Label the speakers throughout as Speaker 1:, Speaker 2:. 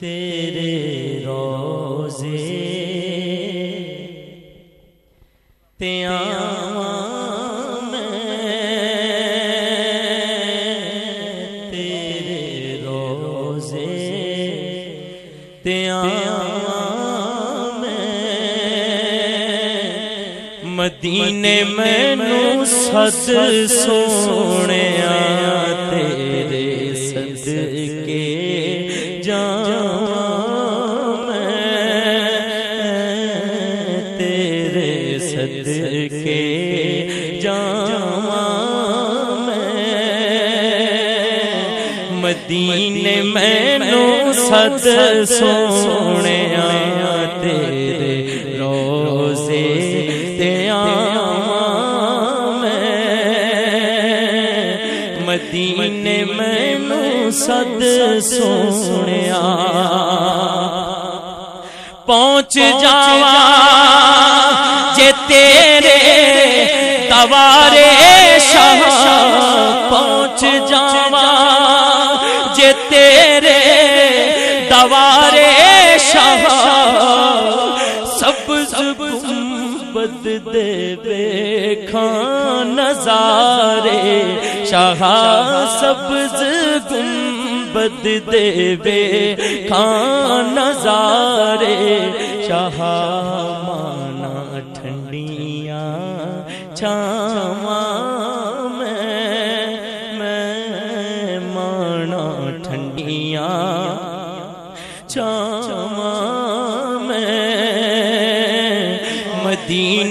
Speaker 1: تیرے روزے تیا تیرے روزے تیا مدینے میں نو سد سونے مدینے میں نو سد سونے تیرے روزے مدینے میں۔ نو سد سونے پہنچ جاوا جے تیرے دوارے شاہ۔ پہنچ جاوا بے نظارے شاہ سبز گنبد دے بے کھان نظارے شاہ مانا ٹھنڈیاں چھاواں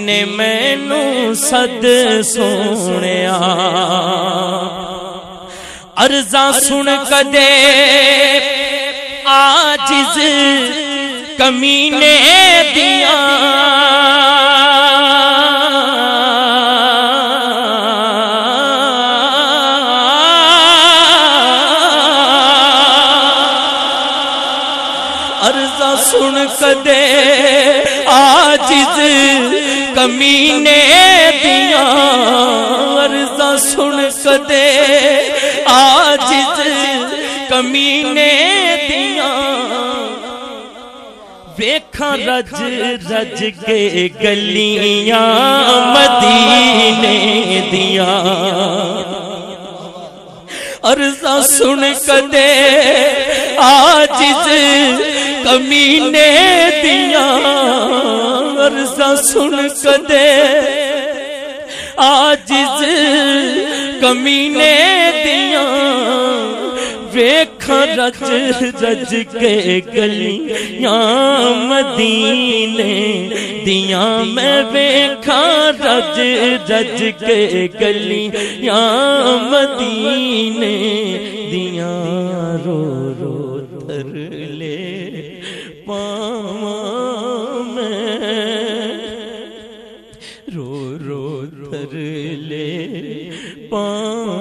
Speaker 1: مدینے مینو سد سونیا ارزا سن کدے آجز کمینے دیا ارزا سن کدے کمینے دیا ارزا سن کدے۔ آجز کمینے دیا ویکھا رج رج کے گلیاں، مدینے دیا ارزا سن کدے۔ آجز کمینے دیا ارزا سن کدے آجز کمینے دیا ویکھ رج رج کے گلیاں مدینے دیا میں ویکھا رج رج کے گلیاں مدینے دیا رو رو تر لے پاواں میں میں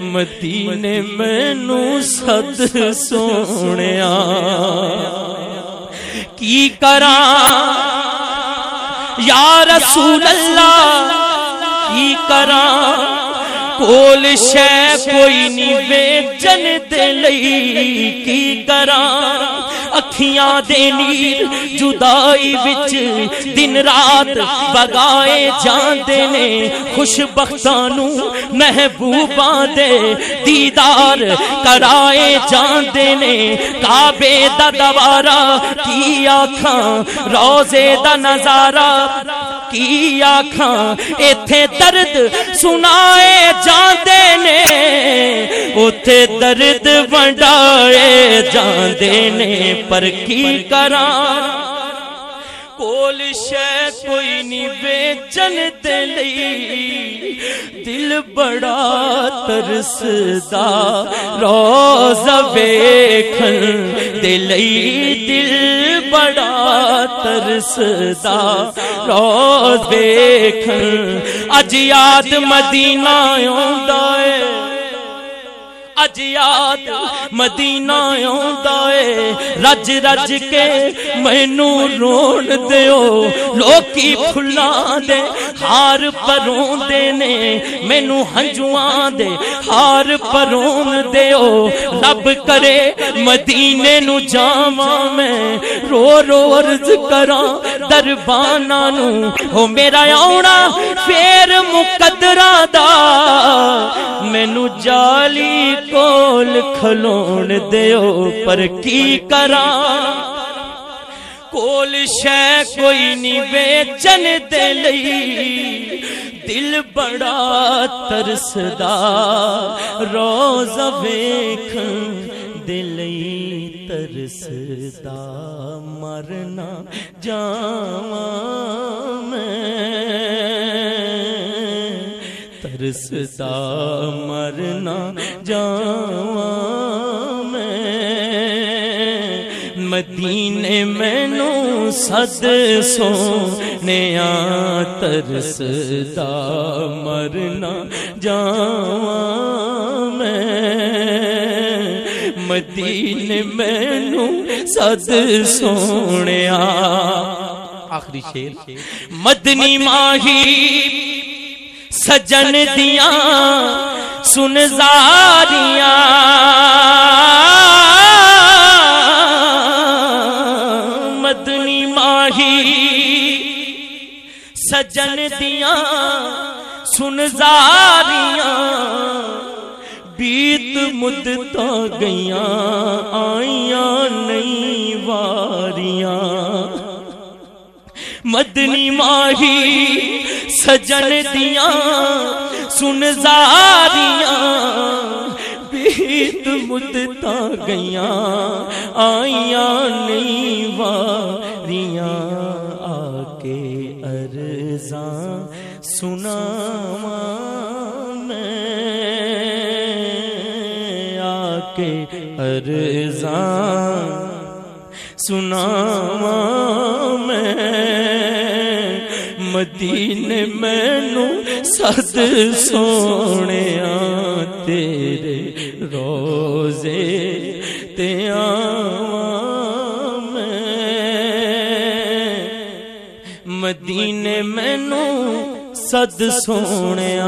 Speaker 1: مدینے میں نو سد سونیا۔ کی کرا یا رسول اللہ کی کرا کول شے کوئی نہیں ویچن دے لئی کی کرا اکھیاں دے نیر جدائی وچ دن رات بگائے جاندے نے۔ خوش بختانو محبوباں دے دیدار کرائے جاندے نے۔ کعبے دا دوارا کی آکھاں روزے دا نظارہ کی آکھاں ایتھے درد سنائے جاندے نے۔ اوتھے درد ونڈائے جاندے نے پر کی کراں کول شے کوئی نہیں بیچن تے لئی دل بڑا ترسدا روز ویکھن دے لئی دل بڑا ترسدا روز ویکھن اج یاد مدینہ آوندا اے اج مدینہ آندا اے۔ رج رج کے مینوں رون دیو۔ لوکی پھلاں دے، ہار پروں دے نے۔ مینوں دے، ہار پرون دیو۔ رب کرے مدینے نو جاواں میں۔ رو رو عرض کراں دربانہ نو ہو میرا آنا پھر مقدرہ دا۔ مینو جالی کول کھلون دیو، پر کی کراں؟ کول شے کوئی نہیں ویچن دے لئی۔ دل بڑا ترسدہ روز ویکھن دے لئی۔ ترستا مرنا جاواں میں۔ ترسدا مرنا جاواں میں۔ مدینے میں نو سد سو نیا ترستا مرنا جاواں میں۔ مدینے میں سد سونے آخری شیر۔ مدنی ماہی سجن دیاں سن زاریاں۔ مدنی ماہی سجن دیاں سن زاریاں۔ بیت مدت گئی آئیاں نہیں واریاں۔ مدنی ماہی سجن دیاں، سن زاریاں۔ بیت مدتا گیاں آئیاں نہیں واریاں۔ آ کے ارزاں، سنا ہر اذان سناواں میں مدینے مینو سد سونے تیرے روزے تیا مینو سد سونے